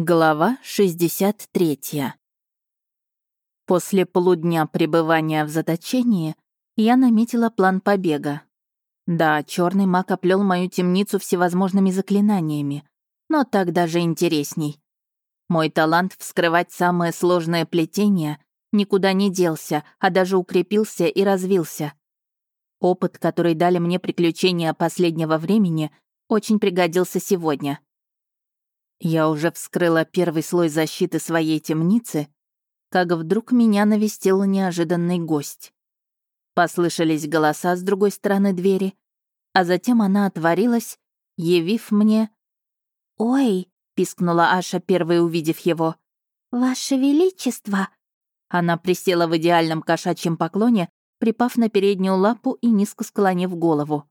Глава 63. После полудня пребывания в заточении я наметила план побега. Да, черный маг оплел мою темницу всевозможными заклинаниями, но так даже интересней. Мой талант вскрывать самые сложные плетения никуда не делся, а даже укрепился и развился. Опыт, который дали мне приключения последнего времени, очень пригодился сегодня — я уже вскрыла первый слой защиты своей темницы, как вдруг меня навестил неожиданный гость. Послышались голоса с другой стороны двери, а затем она отворилась, явив мне... «Ой!» — пискнула Аша, первой увидев его. «Ваше Величество!» Она присела в идеальном кошачьем поклоне, припав на переднюю лапу и низко склонив голову.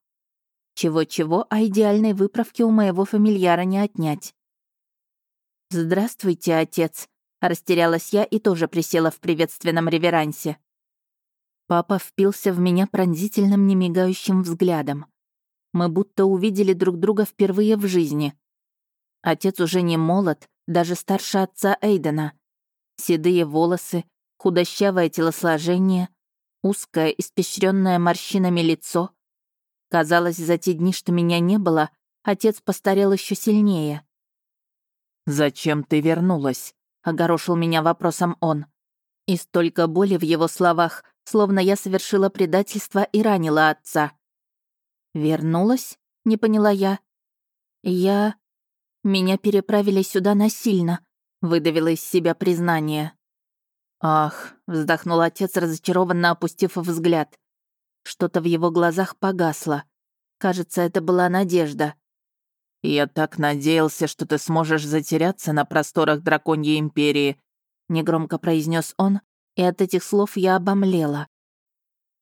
Чего-чего, а идеальной выправки у моего фамильяра не отнять. «Здравствуйте, отец», — растерялась я и тоже присела в приветственном реверансе. Папа впился в меня пронзительным, немигающим взглядом. Мы будто увидели друг друга впервые в жизни. Отец уже не молод, даже старше отца Эйдена. Седые волосы, худощавое телосложение, узкое, испещренное морщинами лицо. Казалось, за те дни, что меня не было, отец постарел еще сильнее. «Зачем ты вернулась?» — огорошил меня вопросом он. И столько боли в его словах, словно я совершила предательство и ранила отца. «Вернулась?» — не поняла я. «Я...» «Меня переправили сюда насильно», — выдавила из себя признание. «Ах», — вздохнул отец, разочарованно опустив взгляд. Что-то в его глазах погасло. Кажется, это была надежда. «Я так надеялся, что ты сможешь затеряться на просторах Драконьей Империи», — негромко произнес он, и от этих слов я обомлела.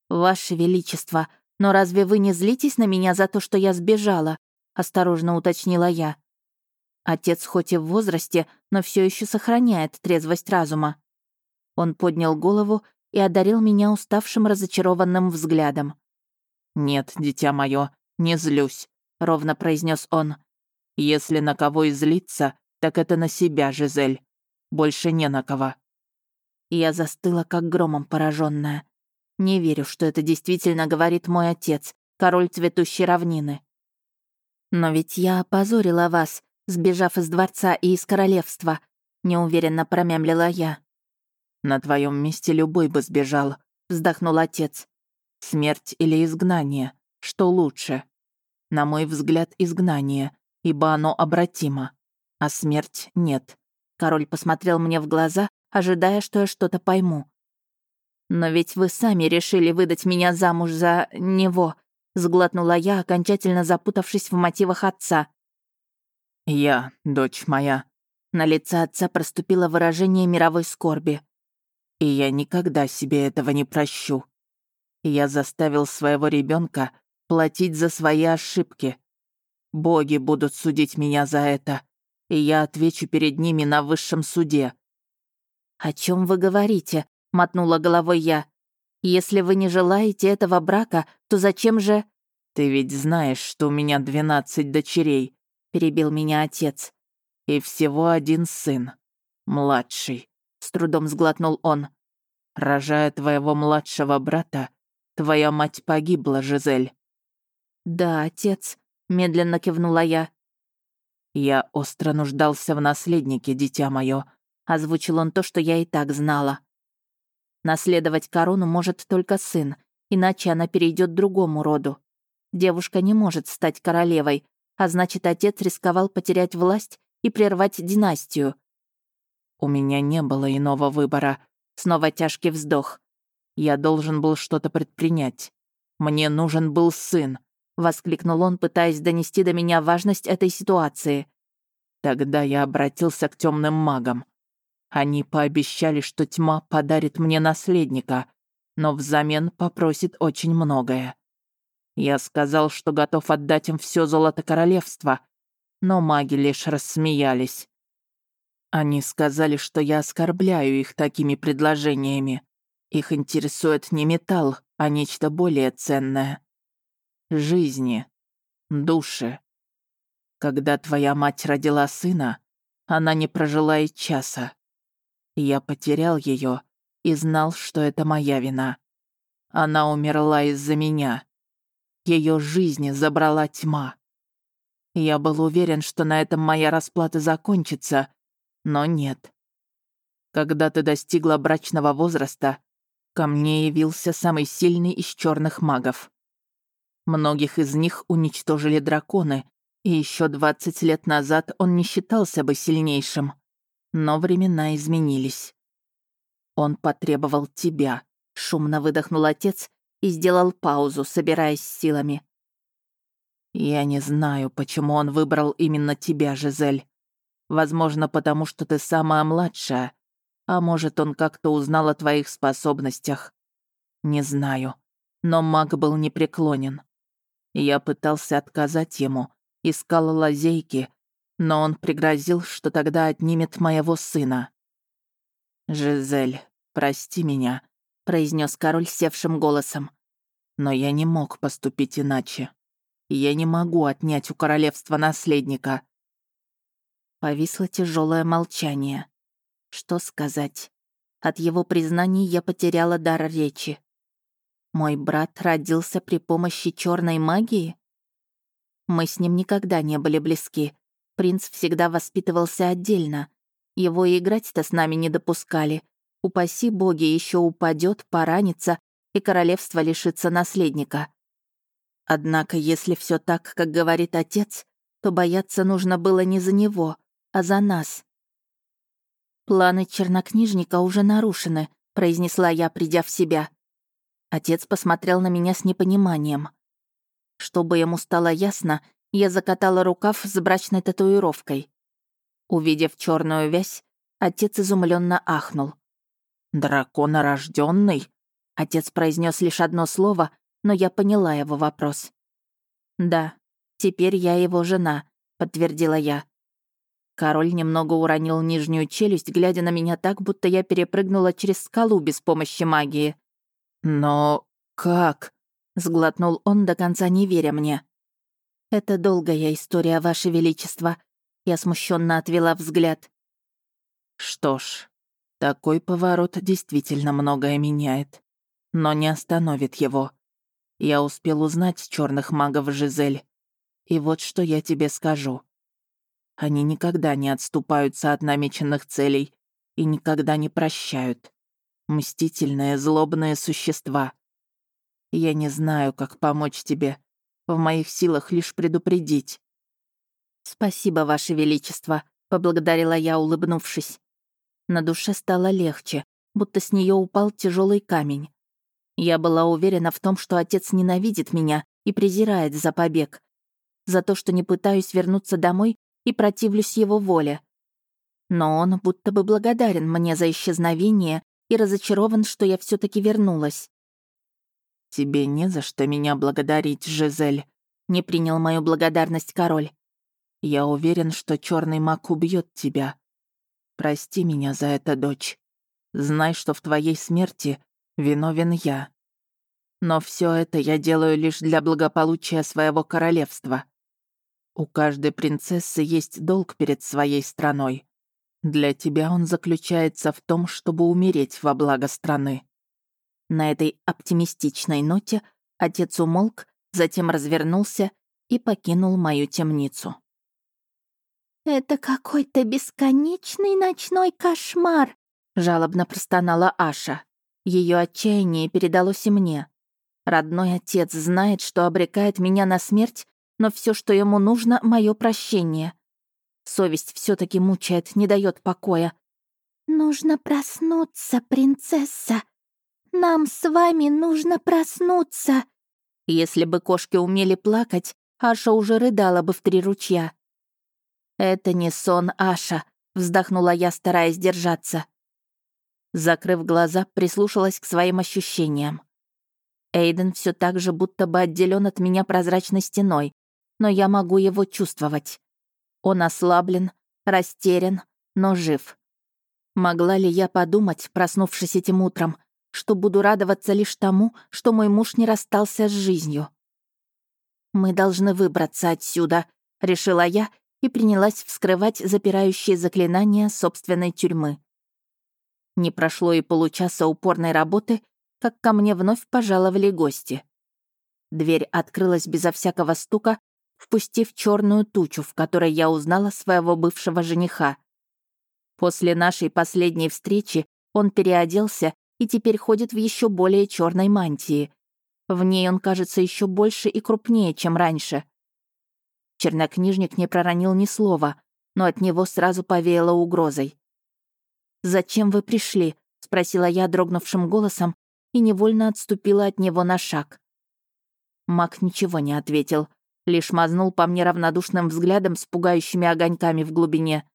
«Ваше Величество, но разве вы не злитесь на меня за то, что я сбежала?» — осторожно уточнила я. Отец хоть и в возрасте, но все еще сохраняет трезвость разума. Он поднял голову и одарил меня уставшим разочарованным взглядом. «Нет, дитя мое, не злюсь», — ровно произнес он. Если на кого и злиться, так это на себя, Жизель. Больше не на кого». Я застыла, как громом пораженная. Не верю, что это действительно говорит мой отец, король цветущей равнины. Но ведь я опозорила вас, сбежав из дворца и из королевства, неуверенно промямлила я. На твоем месте любой бы сбежал, вздохнул отец. Смерть или изгнание, что лучше? На мой взгляд, изгнание, ибо оно обратимо, а смерть нет. Король посмотрел мне в глаза, ожидая, что я что-то пойму. «Но ведь вы сами решили выдать меня замуж за него», — сглотнула я, окончательно запутавшись в мотивах отца. «Я, дочь моя». На лице отца проступило выражение мировой скорби. «И я никогда себе этого не прощу. Я заставил своего ребенка платить за свои ошибки. Боги будут судить меня за это, и я отвечу перед ними на высшем суде». «О чем вы говорите?» — мотнула головой я. «Если вы не желаете этого брака, то зачем же...» «Ты ведь знаешь, что у меня двенадцать дочерей», — перебил меня отец. «И всего один сын, младший», — с трудом сглотнул он. «Рожая твоего младшего брата, твоя мать погибла, Жизель». «Да, отец», медленно кивнула я. «Я остро нуждался в наследнике, дитя мое», — озвучил он то, что я и так знала. Наследовать корону может только сын, иначе она перейдет другому роду. Девушка не может стать королевой, а значит, отец рисковал потерять власть и прервать династию. «У меня не было иного выбора», — снова тяжкий вздох. «Я должен был что-то предпринять. Мне нужен был сын. — воскликнул он, пытаясь донести до меня важность этой ситуации. Тогда я обратился к темным магам. Они пообещали, что тьма подарит мне наследника, но взамен попросит очень многое. Я сказал, что готов отдать им все золото королевства, но маги лишь рассмеялись. Они сказали, что я оскорбляю их такими предложениями. Их интересует не металл, а нечто более ценное жизни, души. Когда твоя мать родила сына, Она не прожила и часа. Я потерял ее и знал, что это моя вина. Она умерла из-за меня. Ее жизни забрала тьма. Я был уверен, что на этом моя расплата закончится, но нет. Когда ты достигла брачного возраста, ко мне явился самый сильный из черных магов. Многих из них уничтожили драконы, и еще 20 лет назад он не считался бы сильнейшим. Но времена изменились. Он потребовал тебя, шумно выдохнул отец и сделал паузу, собираясь силами. «Я не знаю, почему он выбрал именно тебя, Жизель. Возможно, потому что ты самая младшая. А может, он как-то узнал о твоих способностях. Не знаю. Но маг был непреклонен. Я пытался отказать ему, искал лазейки, но он пригрозил, что тогда отнимет моего сына. «Жизель, прости меня», — произнес король севшим голосом. «Но я не мог поступить иначе». Я не могу отнять у королевства наследника». Повисло тяжелое молчание. Что сказать? От его признаний я потеряла дар речи. Мой брат родился при помощи черной магии? Мы с ним никогда не были близки. Принц всегда воспитывался отдельно. Его и играть-то с нами не допускали. Упаси боги, еще упадет, поранится, и королевство лишится наследника. Однако, если все так, как говорит отец, то бояться нужно было не за него, а за нас. «Планы чернокнижника уже нарушены», — произнесла я, придя в себя. Отец посмотрел на меня с непониманием. Чтобы ему стало ясно, я закатала рукав с брачной татуировкой. Увидев черную вязь, отец изумленно ахнул. «Драконорожденный?» Отец произнес лишь одно слово, но я поняла его вопрос. «Да, теперь я его жена», — подтвердила я. Король немного уронил нижнюю челюсть, глядя на меня так, будто я перепрыгнула через скалу без помощи магии. «Но как?» — сглотнул он, до конца не веря мне. «Это долгая история, Ваше Величество», — я смущенно отвела взгляд. «Что ж, такой поворот действительно многое меняет, но не остановит его. Я успел узнать черных магов Жизель. И вот что я тебе скажу. Они никогда не отступаются от намеченных целей и никогда не прощают. Мстительные, злобные существа. Я не знаю, как помочь тебе. В моих силах лишь предупредить. «Спасибо, Ваше Величество», — поблагодарила я, улыбнувшись. На душе стало легче, будто с нее упал тяжелый камень. Я была уверена в том, что отец ненавидит меня и презирает за побег. За то, что не пытаюсь вернуться домой и противлюсь его воле. Но он будто бы благодарен мне за исчезновение и разочарован, что я все таки вернулась. «Тебе не за что меня благодарить, Жизель», — не принял мою благодарность король. «Я уверен, что черный маг убьет тебя. Прости меня за это, дочь. Знай, что в твоей смерти виновен я. Но все это я делаю лишь для благополучия своего королевства. У каждой принцессы есть долг перед своей страной. Для тебя он заключается в том, чтобы умереть во благо страны». На этой оптимистичной ноте отец умолк, затем развернулся и покинул мою темницу. «Это какой-то бесконечный ночной кошмар», — жалобно простонала Аша. Ее отчаяние передалось и мне. Родной отец знает, что обрекает меня на смерть, но все, что ему нужно, мое прощение. Совесть все таки мучает, не дает покоя. «Нужно проснуться, принцесса. Нам с вами нужно проснуться». Если бы кошки умели плакать, Аша уже рыдала бы в три ручья. «Это не сон, Аша», — вздохнула я, стараясь держаться. Закрыв глаза, прислушалась к своим ощущениям. Эйден все так же будто бы отделен от меня прозрачной стеной, но я могу его чувствовать. Он ослаблен, растерян, но жив. Могла ли я подумать, проснувшись этим утром, что буду радоваться лишь тому, что мой муж не расстался с жизнью? «Мы должны выбраться отсюда», — решила я и принялась вскрывать запирающие заклинания собственной тюрьмы. Не прошло и получаса упорной работы, как ко мне вновь пожаловали гости. Дверь открылась безо всякого стука, впустив черную тучу, в которой я узнала своего бывшего жениха. После нашей последней встречи он переоделся и теперь ходит в еще более черной мантии. В ней он кажется еще больше и крупнее, чем раньше. Чернокнижник не проронил ни слова, но от него сразу повеяло угрозой. «Зачем вы пришли?» — спросила я дрогнувшим голосом и невольно отступила от него на шаг. Мак ничего не ответил, лишь мазнул по мне равнодушным взглядом с пугающими огоньками в глубине.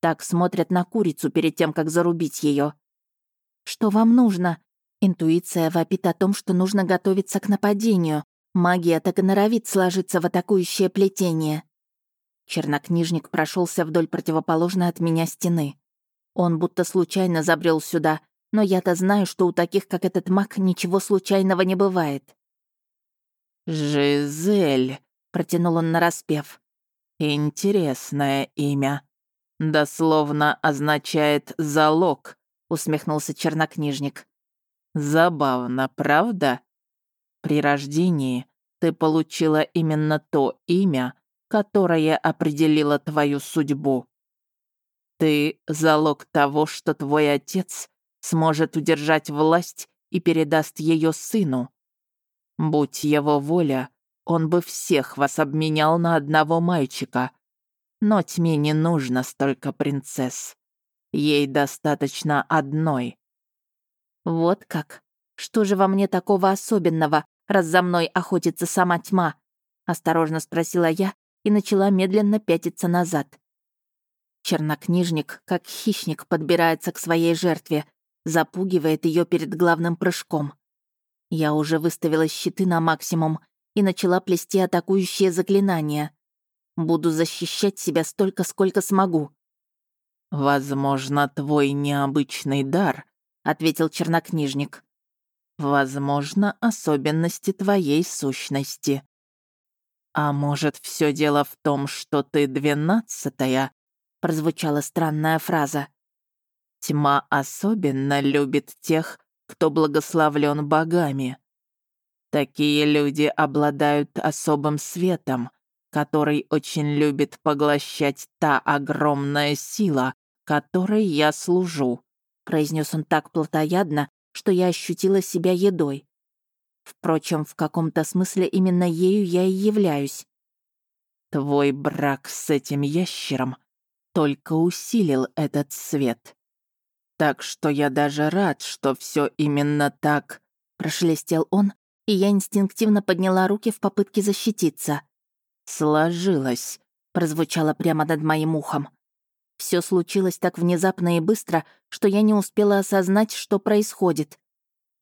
Так смотрят на курицу перед тем, как зарубить ее. «Что вам нужно?» Интуиция вопит о том, что нужно готовиться к нападению. Магия так и норовит сложиться в атакующее плетение. Чернокнижник прошелся вдоль противоположной от меня стены. Он будто случайно забрел сюда, но я-то знаю, что у таких, как этот маг, ничего случайного не бывает. «Жизель», — протянул он нараспев. «Интересное имя. Дословно означает «залог», — усмехнулся чернокнижник. «Забавно, правда? При рождении ты получила именно то имя, которое определило твою судьбу. Ты — залог того, что твой отец сможет удержать власть и передаст ее сыну. Будь его воля, он бы всех вас обменял на одного мальчика. Но тьме не нужно столько принцесс. Ей достаточно одной. Вот как? Что же во мне такого особенного, раз за мной охотится сама тьма? Осторожно спросила я и начала медленно пятиться назад. Чернокнижник, как хищник, подбирается к своей жертве, запугивает ее перед главным прыжком. Я уже выставила щиты на максимум и начала плести атакующие заклинания. Буду защищать себя столько, сколько смогу. «Возможно, твой необычный дар», — ответил чернокнижник. «Возможно, особенности твоей сущности. А может, все дело в том, что ты двенадцатая?» — прозвучала странная фраза. «Тьма особенно любит тех, кто благословлен богами. Такие люди обладают особым светом, который очень любит поглощать та огромная сила, которой я служу», — произнес он так плотоядно, что я ощутила себя едой. Впрочем, в каком-то смысле именно ею я и являюсь. «Твой брак с этим ящером только усилил этот свет. Так что я даже рад, что все именно так», — прошелестел он, и я инстинктивно подняла руки в попытке защититься. «Сложилось», — прозвучало прямо над моим ухом. Все случилось так внезапно и быстро, что я не успела осознать, что происходит.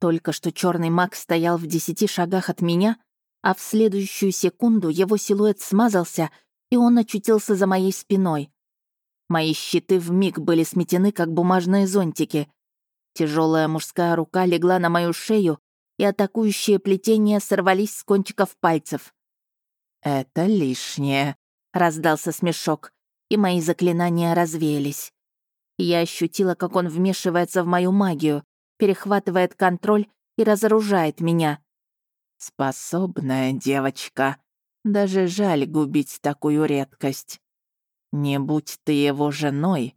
Только что черный маг стоял в десяти шагах от меня, а в следующую секунду его силуэт смазался, и он очутился за моей спиной. Мои щиты вмиг были сметены, как бумажные зонтики. Тяжелая мужская рука легла на мою шею, и атакующие плетения сорвались с кончиков пальцев. «Это лишнее», — раздался смешок, и мои заклинания развеялись. Я ощутила, как он вмешивается в мою магию, перехватывает контроль и разоружает меня. «Способная девочка. Даже жаль губить такую редкость. Не будь ты его женой,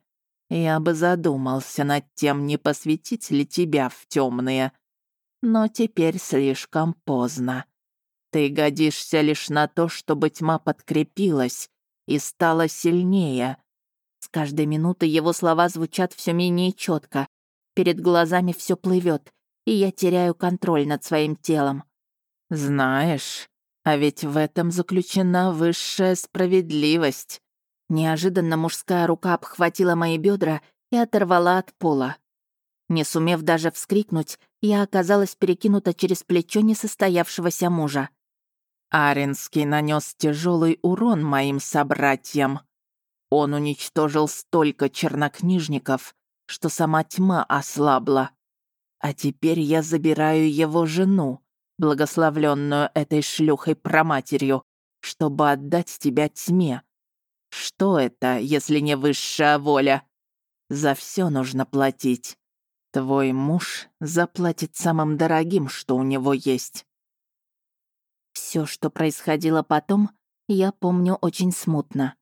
я бы задумался над тем, не посвятить ли тебя в темные. Но теперь слишком поздно. Ты годишься лишь на то, чтобы тьма подкрепилась и стала сильнее. С каждой минуты его слова звучат все менее четко. Перед глазами все плывет, и я теряю контроль над своим телом. Знаешь, а ведь в этом заключена высшая справедливость. Неожиданно мужская рука обхватила мои бедра и оторвала от пола. Не сумев даже вскрикнуть, я оказалась перекинута через плечо несостоявшегося мужа. Аренский нанес тяжелый урон моим собратьям. Он уничтожил столько чернокнижников, что сама тьма ослабла. А теперь я забираю его жену, благословленную этой шлюхой проматерью, чтобы отдать тебя тьме. Что это, если не высшая воля? За все нужно платить. Твой муж заплатит самым дорогим, что у него есть. Все, что происходило потом, я помню очень смутно.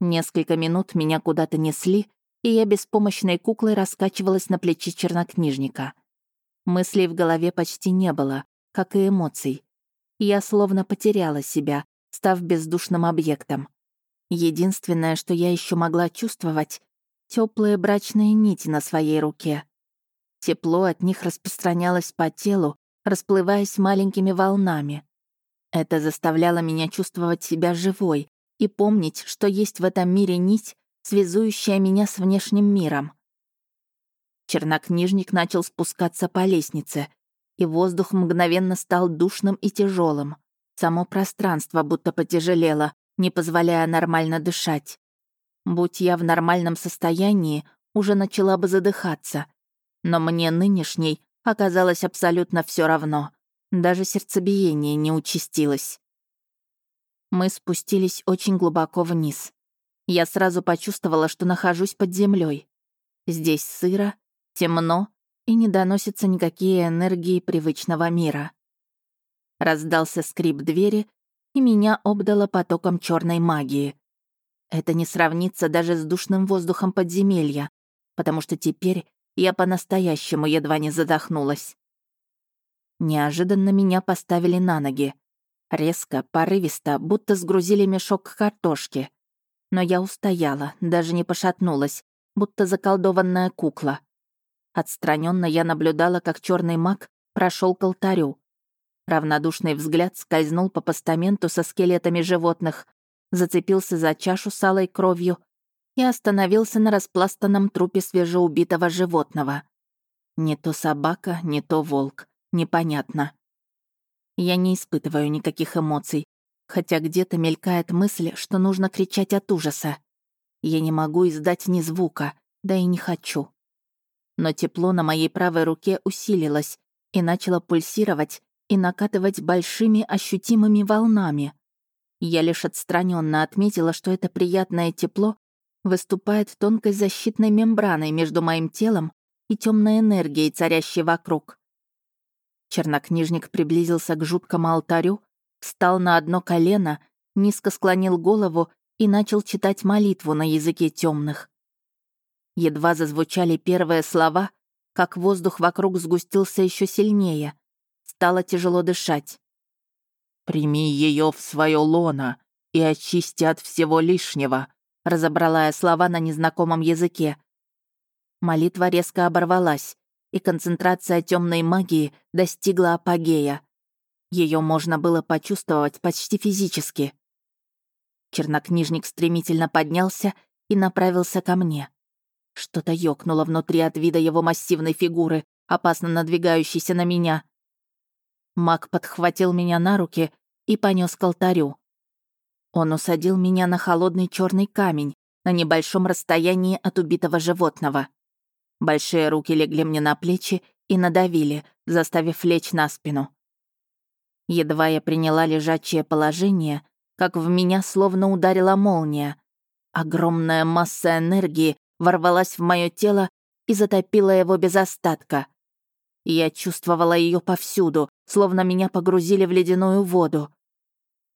Несколько минут меня куда-то несли, и я беспомощной куклой раскачивалась на плече чернокнижника. Мыслей в голове почти не было, как и эмоций. Я словно потеряла себя, став бездушным объектом. Единственное, что я еще могла чувствовать — теплые брачные нити на своей руке. Тепло от них распространялось по телу, расплываясь маленькими волнами. Это заставляло меня чувствовать себя живой и помнить, что есть в этом мире нить, связующая меня с внешним миром. Чернокнижник начал спускаться по лестнице, и воздух мгновенно стал душным и тяжелым. Само пространство будто потяжелело, не позволяя нормально дышать. Будь я в нормальном состоянии, уже начала бы задыхаться. Но мне нынешней оказалось абсолютно все равно. Даже сердцебиение не участилось. Мы спустились очень глубоко вниз. Я сразу почувствовала, что нахожусь под землей. Здесь сыро, темно и не доносятся никакие энергии привычного мира. Раздался скрип двери, и меня обдало потоком черной магии. Это не сравнится даже с душным воздухом подземелья, потому что теперь я по-настоящему едва не задохнулась. Неожиданно меня поставили на ноги. Резко, порывисто, будто сгрузили мешок картошки. Но я устояла, даже не пошатнулась, будто заколдованная кукла. Отстраненно я наблюдала, как черный маг прошел к алтарю. Равнодушный взгляд скользнул по постаменту со скелетами животных, зацепился за чашу с алой кровью и остановился на распластанном трупе свежеубитого животного. Не то собака, не то волк. Непонятно. Я не испытываю никаких эмоций, хотя где-то мелькает мысль, что нужно кричать от ужаса. Я не могу издать ни звука, да и не хочу но тепло на моей правой руке усилилось и начало пульсировать и накатывать большими ощутимыми волнами. Я лишь отстраненно отметила, что это приятное тепло выступает тонкой защитной мембраной между моим телом и темной энергией, царящей вокруг. Чернокнижник приблизился к жуткому алтарю, встал на одно колено, низко склонил голову и начал читать молитву на языке темных. Едва зазвучали первые слова, как воздух вокруг сгустился еще сильнее. Стало тяжело дышать. «Прими ее в свое лоно и очисти от всего лишнего», разобрала я слова на незнакомом языке. Молитва резко оборвалась, и концентрация темной магии достигла апогея. Ее можно было почувствовать почти физически. Чернокнижник стремительно поднялся и направился ко мне. Что-то ёкнуло внутри от вида его массивной фигуры, опасно надвигающейся на меня. Маг подхватил меня на руки и понёс к алтарю. Он усадил меня на холодный черный камень на небольшом расстоянии от убитого животного. Большие руки легли мне на плечи и надавили, заставив лечь на спину. Едва я приняла лежачее положение, как в меня словно ударила молния. Огромная масса энергии ворвалась в мое тело и затопила его без остатка. Я чувствовала ее повсюду, словно меня погрузили в ледяную воду.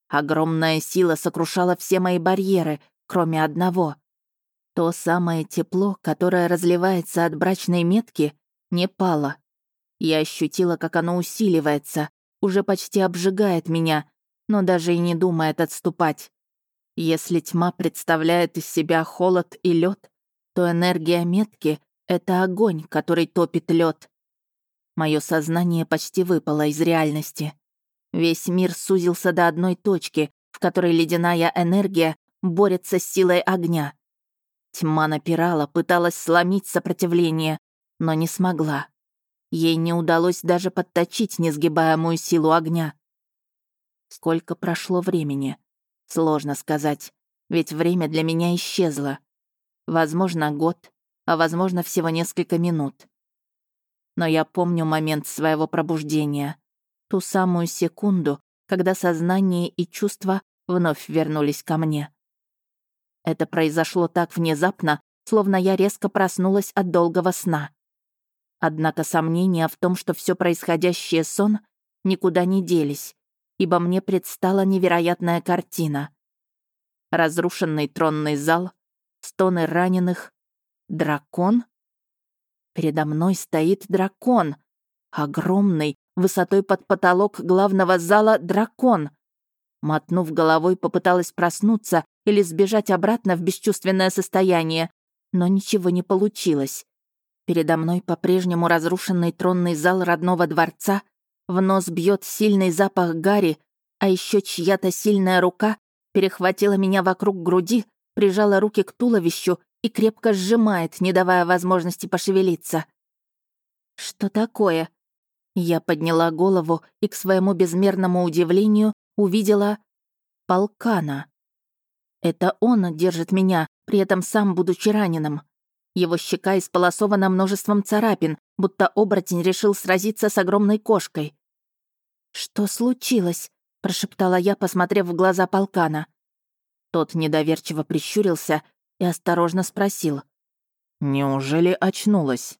Огромная сила сокрушала все мои барьеры, кроме одного. То самое тепло, которое разливается от брачной метки, не пало. Я ощутила, как оно усиливается, уже почти обжигает меня, но даже и не думает отступать. Если тьма представляет из себя холод и лед, то энергия метки — это огонь, который топит лед. Мое сознание почти выпало из реальности. Весь мир сузился до одной точки, в которой ледяная энергия борется с силой огня. Тьма напирала, пыталась сломить сопротивление, но не смогла. Ей не удалось даже подточить несгибаемую силу огня. Сколько прошло времени? Сложно сказать, ведь время для меня исчезло. Возможно, год, а возможно, всего несколько минут. Но я помню момент своего пробуждения. Ту самую секунду, когда сознание и чувства вновь вернулись ко мне. Это произошло так внезапно, словно я резко проснулась от долгого сна. Однако сомнения в том, что все происходящее сон, никуда не делись, ибо мне предстала невероятная картина. Разрушенный тронный зал, стоны раненых, дракон. Передо мной стоит дракон. Огромный, высотой под потолок главного зала дракон. Мотнув головой, попыталась проснуться или сбежать обратно в бесчувственное состояние, но ничего не получилось. Передо мной по-прежнему разрушенный тронный зал родного дворца, в нос бьет сильный запах гари, а еще чья-то сильная рука перехватила меня вокруг груди, прижала руки к туловищу и крепко сжимает, не давая возможности пошевелиться. «Что такое?» Я подняла голову и, к своему безмерному удивлению, увидела полкана. Это он держит меня, при этом сам будучи раненым. Его щека исполосована множеством царапин, будто оборотень решил сразиться с огромной кошкой. «Что случилось?» — прошептала я, посмотрев в глаза полкана. Тот недоверчиво прищурился и осторожно спросил. «Неужели очнулась?»